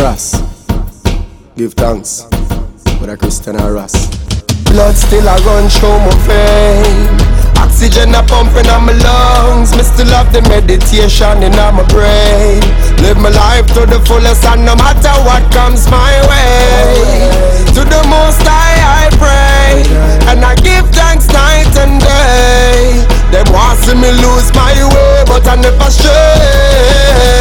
Give thanks. A Christian or Ross. Blood still a run through my vein. Oxygen a pumping on my lungs. Me still have the meditation in my brain. Live my life to the fullest and no matter what comes my way. To the my way, but I never stray.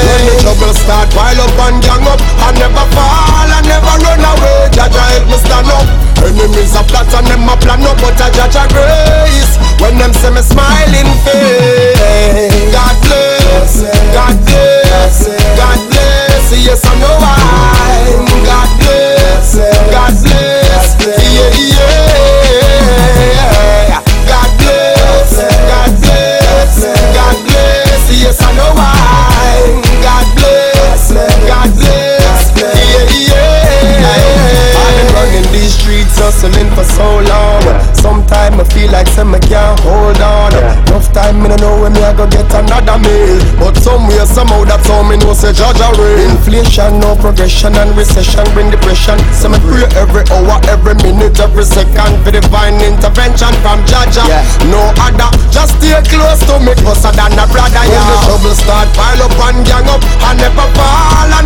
When the trouble start, pile up and gang up. I never fall, I never run away. Jah Jah help me stand up. Enemies a plot and them a plan up, but I judge feel like some I can't hold on. Enough time me no know when me I go get another meal. But somewhere somehow that's how me know say judge a real. Inflation, no progression and recession bring depression. So me pray every hour, every minute, every second for divine intervention from Jah Jah. Yeah. No other, just stay close to me closer than a brother. Yeah. When the trouble start pile up and gang up, I never fall, I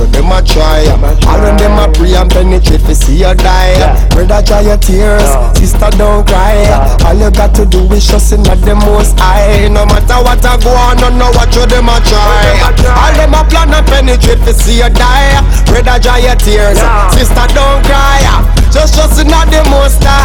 you them a try. All when them a pray and penetrate to see you die. Brother, dry your tears, sister don't cry. All you got to do is trust in the most high. No matter what I go on, I know what you them a try. All them a plan and penetrate to see you die. Brother, dry your tears, sister don't cry. Just trust in the most high.